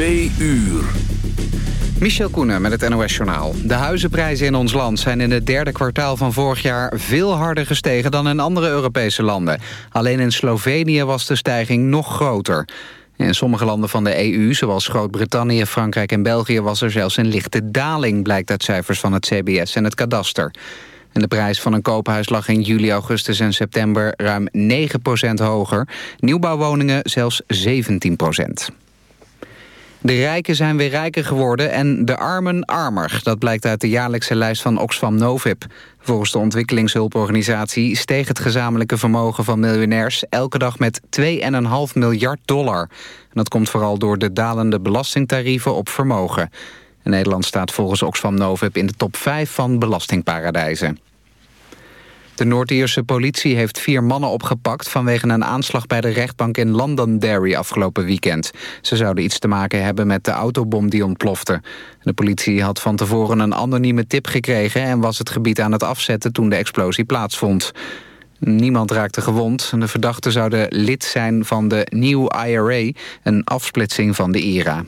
Uur. Michel Koenen met het NOS-journaal. De huizenprijzen in ons land zijn in het derde kwartaal van vorig jaar... veel harder gestegen dan in andere Europese landen. Alleen in Slovenië was de stijging nog groter. In sommige landen van de EU, zoals Groot-Brittannië, Frankrijk en België... was er zelfs een lichte daling, blijkt uit cijfers van het CBS en het kadaster. En de prijs van een koophuis lag in juli, augustus en september ruim 9% hoger. Nieuwbouwwoningen zelfs 17 de rijken zijn weer rijker geworden en de armen armer. Dat blijkt uit de jaarlijkse lijst van Oxfam Novib. Volgens de ontwikkelingshulporganisatie steeg het gezamenlijke vermogen van miljonairs elke dag met 2,5 miljard dollar. En dat komt vooral door de dalende belastingtarieven op vermogen. Nederland staat volgens Oxfam Novib in de top 5 van belastingparadijzen. De Noord-Ierse politie heeft vier mannen opgepakt... vanwege een aanslag bij de rechtbank in Londonderry afgelopen weekend. Ze zouden iets te maken hebben met de autobom die ontplofte. De politie had van tevoren een anonieme tip gekregen... en was het gebied aan het afzetten toen de explosie plaatsvond. Niemand raakte gewond. De verdachten zouden lid zijn van de New IRA... een afsplitsing van de IRA.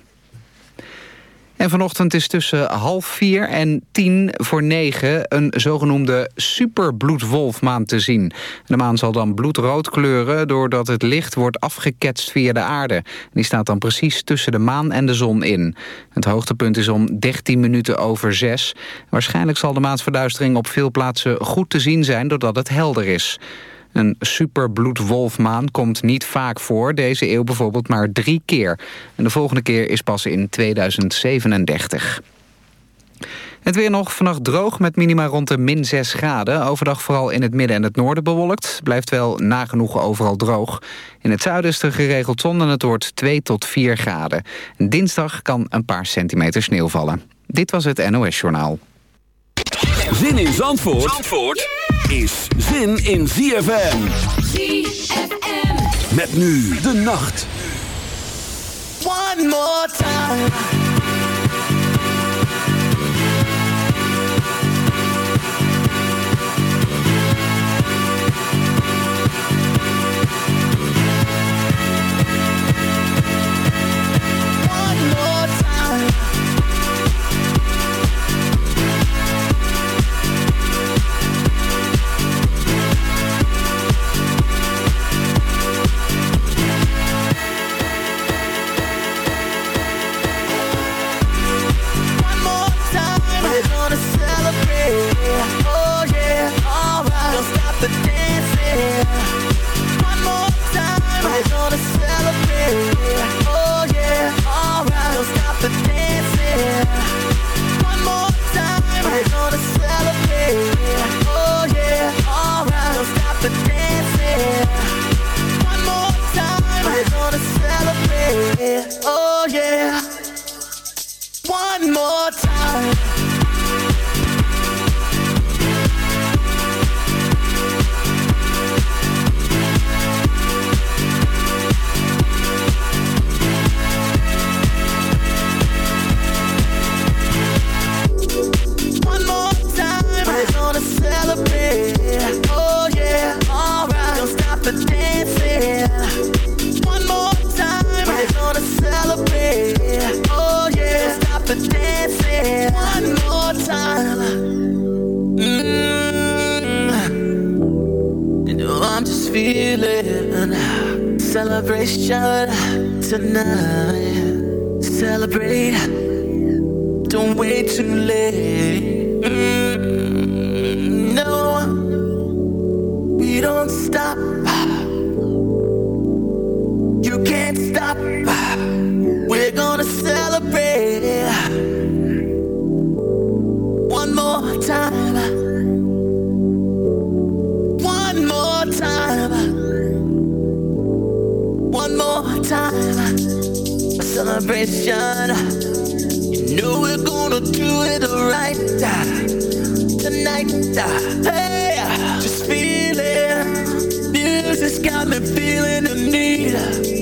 En vanochtend is tussen half vier en tien voor negen... een zogenoemde superbloedwolfmaan te zien. De maan zal dan bloedrood kleuren... doordat het licht wordt afgeketst via de aarde. Die staat dan precies tussen de maan en de zon in. Het hoogtepunt is om 13 minuten over zes. Waarschijnlijk zal de maansverduistering op veel plaatsen goed te zien zijn... doordat het helder is. Een superbloedwolfmaan komt niet vaak voor. Deze eeuw bijvoorbeeld maar drie keer. En de volgende keer is pas in 2037. Het weer nog vannacht droog met minima rond de min 6 graden. Overdag vooral in het midden en het noorden bewolkt. Blijft wel nagenoeg overal droog. In het zuiden is er geregeld zon en het wordt 2 tot 4 graden. Dinsdag kan een paar centimeter sneeuw vallen. Dit was het NOS Journaal. Zin in Zandvoort, Zandvoort? Is zin in ZFM. ZFM. Met nu de nacht. One more time. gonna celebrate. Oh yeah, alright, don't stop the dancing. Celebration tonight. Celebrate, don't wait too late. Mm, no, we don't stop. Celebration. You know we're gonna do it right tonight. Hey, just feel it. Music's got me feeling the need.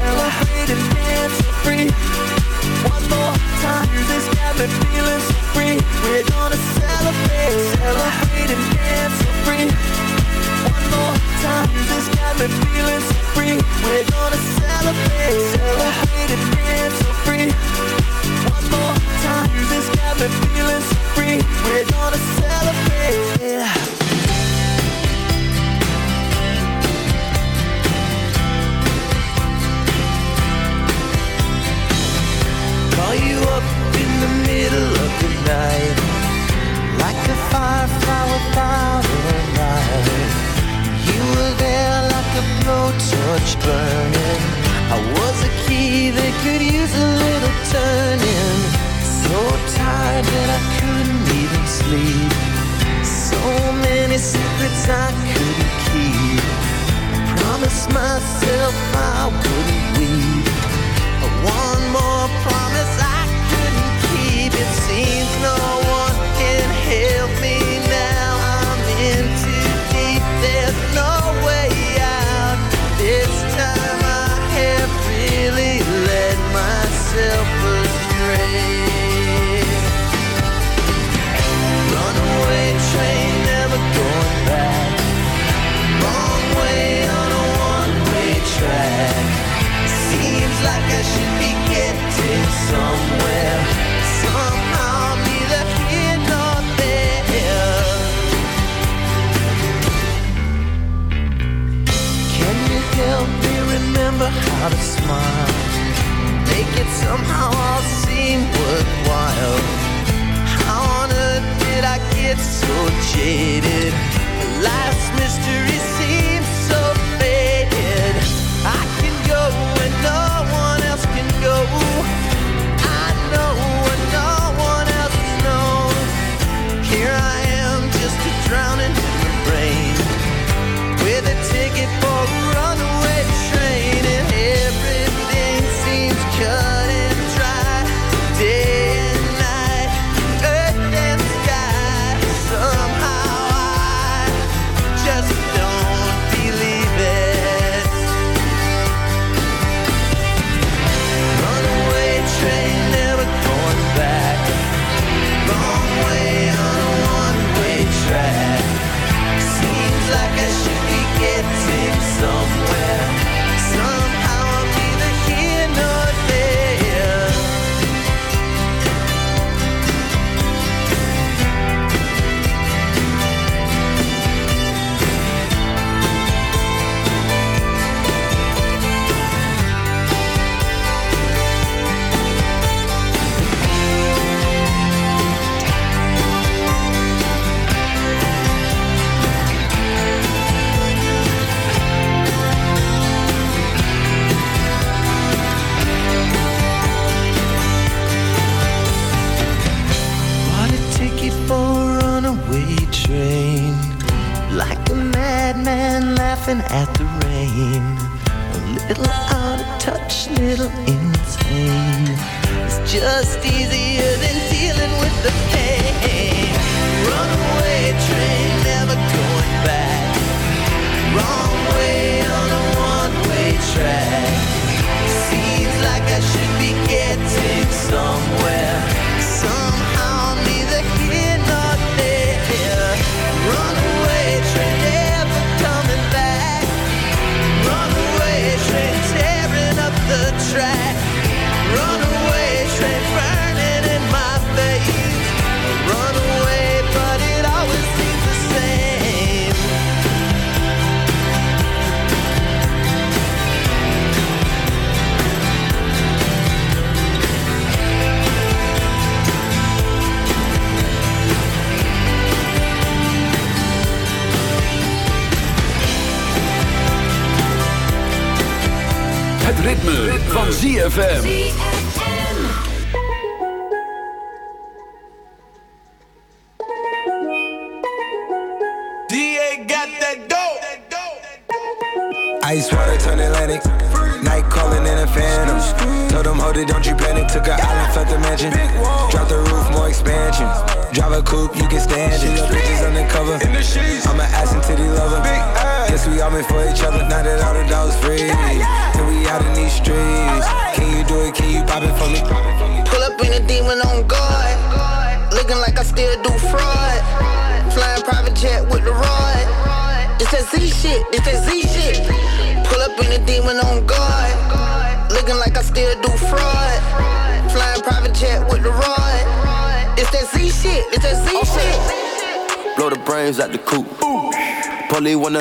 torch burning. I was a key that could use a little turning. So tired that I couldn't even sleep. So many secrets I couldn't keep. I promised myself of a smile. Make it somehow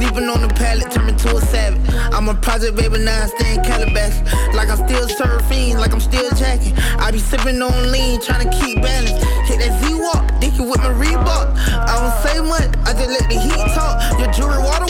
Sleeping on the pallet, turn me to a savage. I'm a project baby, now I stay in Calabash. Like I'm still fiends, like I'm still jacking. I be sipping on lean, trying to keep balance. Hit that Z-Walk, dicky with my Reebok. I don't say much, I just let the heat talk. Your jewelry water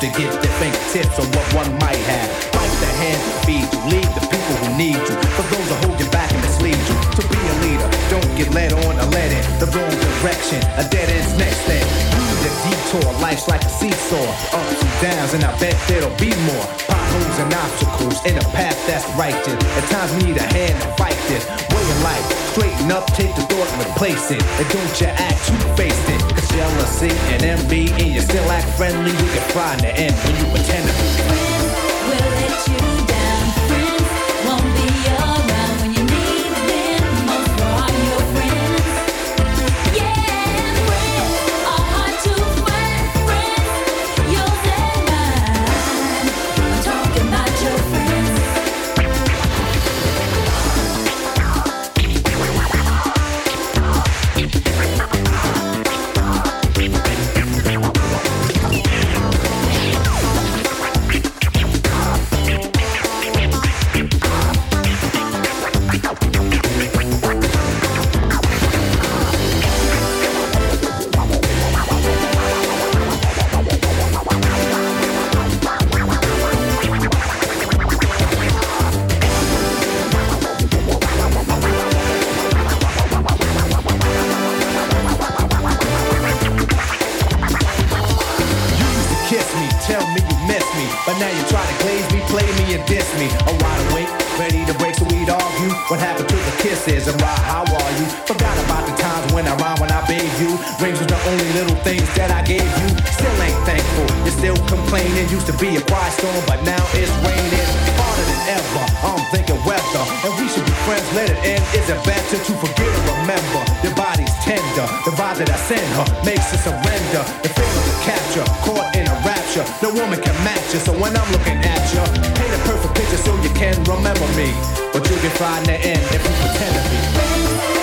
To get their fingertips on what one might have. Fight the hand to feed you, lead the people who need you. For those who hold you back and mislead you. To be a leader, don't get led on or led in the wrong direction. A dead end's next thing. Use a detour, life's like a seesaw. Ups and downs, and I bet there'll be more. Potholes and obstacles in a path that's righteous. At times need a hand to fight this. Way of life, straighten up, take the thought and replace it. And don't you act jealousy and envy, and you still act friendly, you can in the end when you pretend to be. Diss me. I'm wide awake, ready to break so we'd argue. What happened to the kisses and why, how are you? Forgot about the times when I rhymed when I bathed you. Rings was the only little things that I gave you. Still ain't thankful, you're still complaining. Used to be a quiet storm, but now it's raining. Harder than ever, I'm thinking weather. And we should be friends, let it end. Is it better to forget or remember? Your body's tender, the vibe that I send her makes her surrender. The feeling of capture, caught in a rapture. No woman can match you, so when I'm looking at you, paint a perfect picture so you can remember me. But you can find the end if you pretend to be.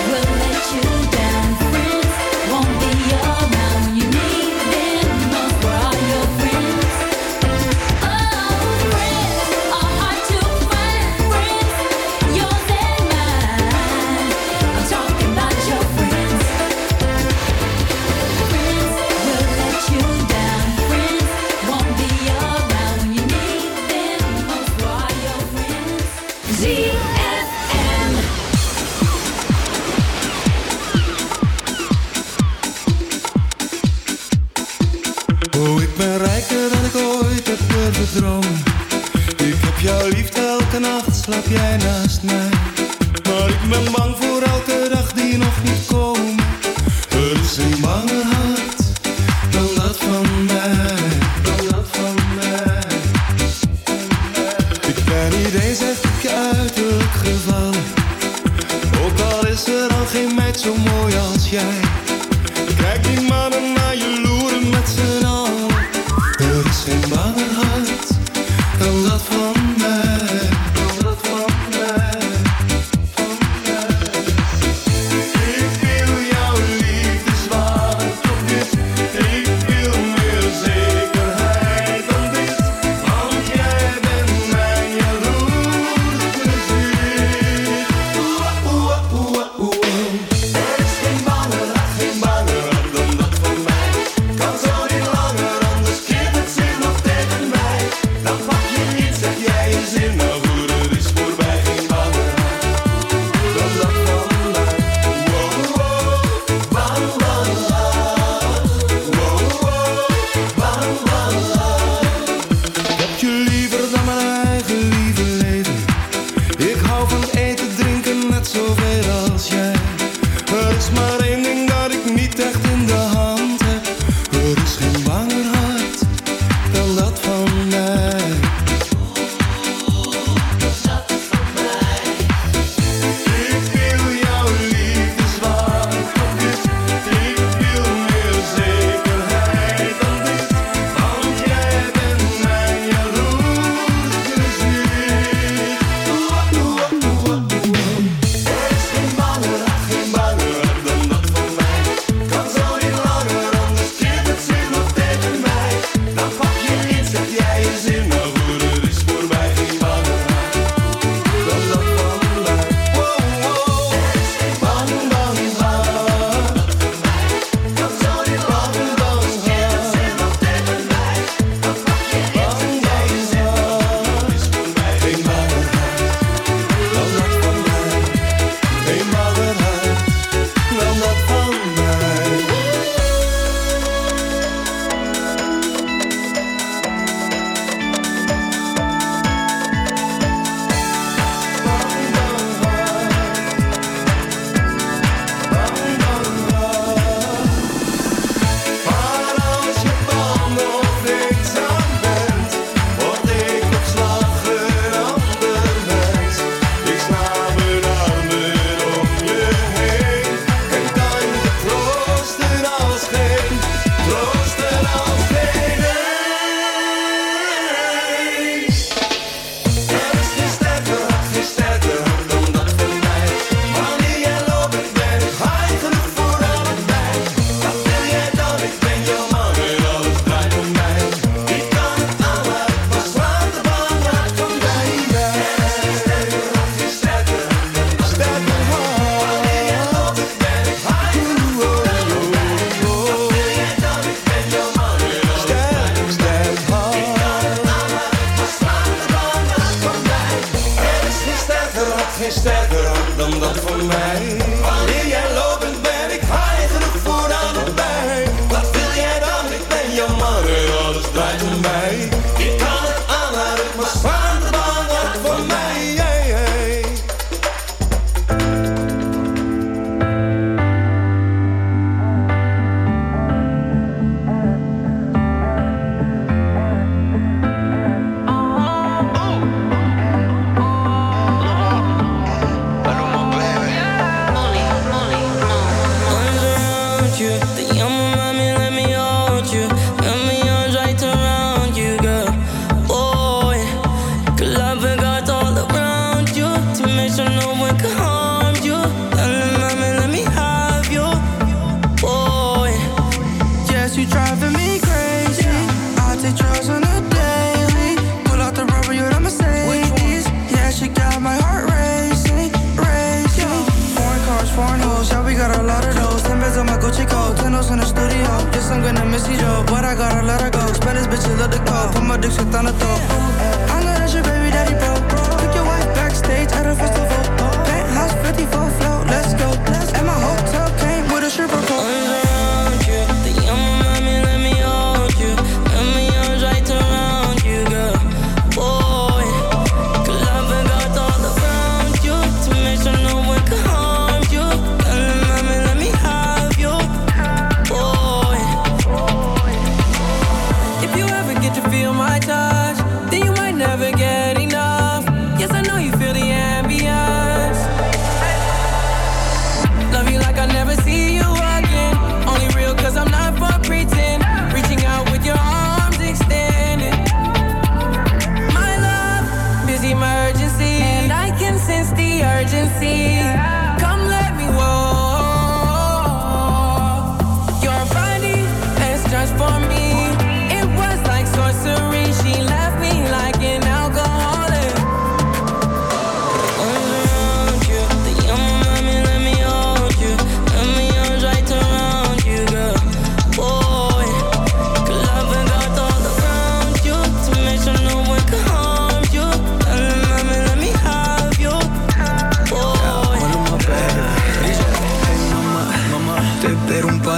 dus het aan de top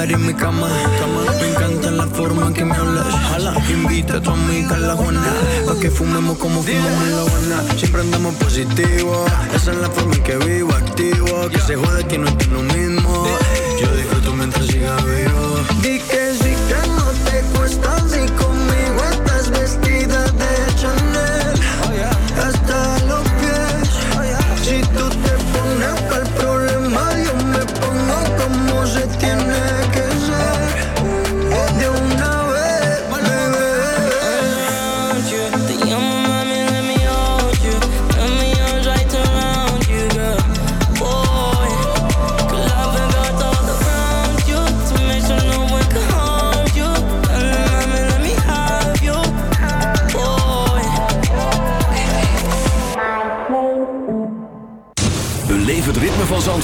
en mi cama. Me encanta la forma en que me hablas. Ojalá invita a tu amiga la Juana. Pa' que fumemos como fumamos en la Habana. Siempre andamos positivo. Esa es la forma en que vivo, activo. Que se jode que no estoy lo mismo. Yo disfruto mientras siga vivo. Que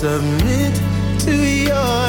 submit to your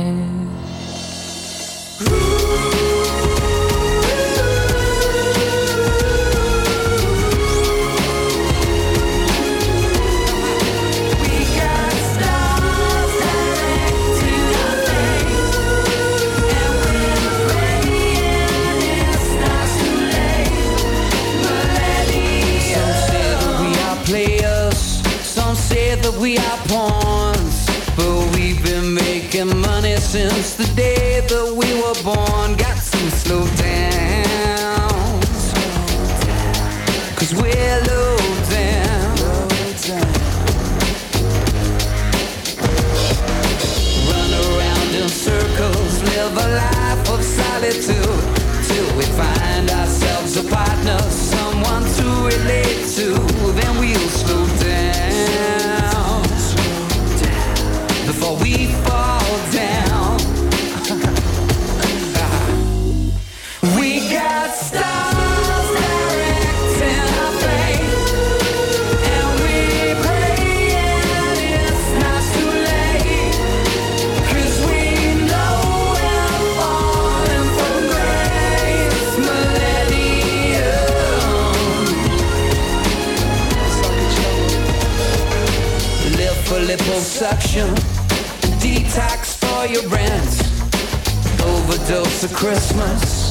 since the day that we were born. depression, detox for your friends. overdose of Christmas.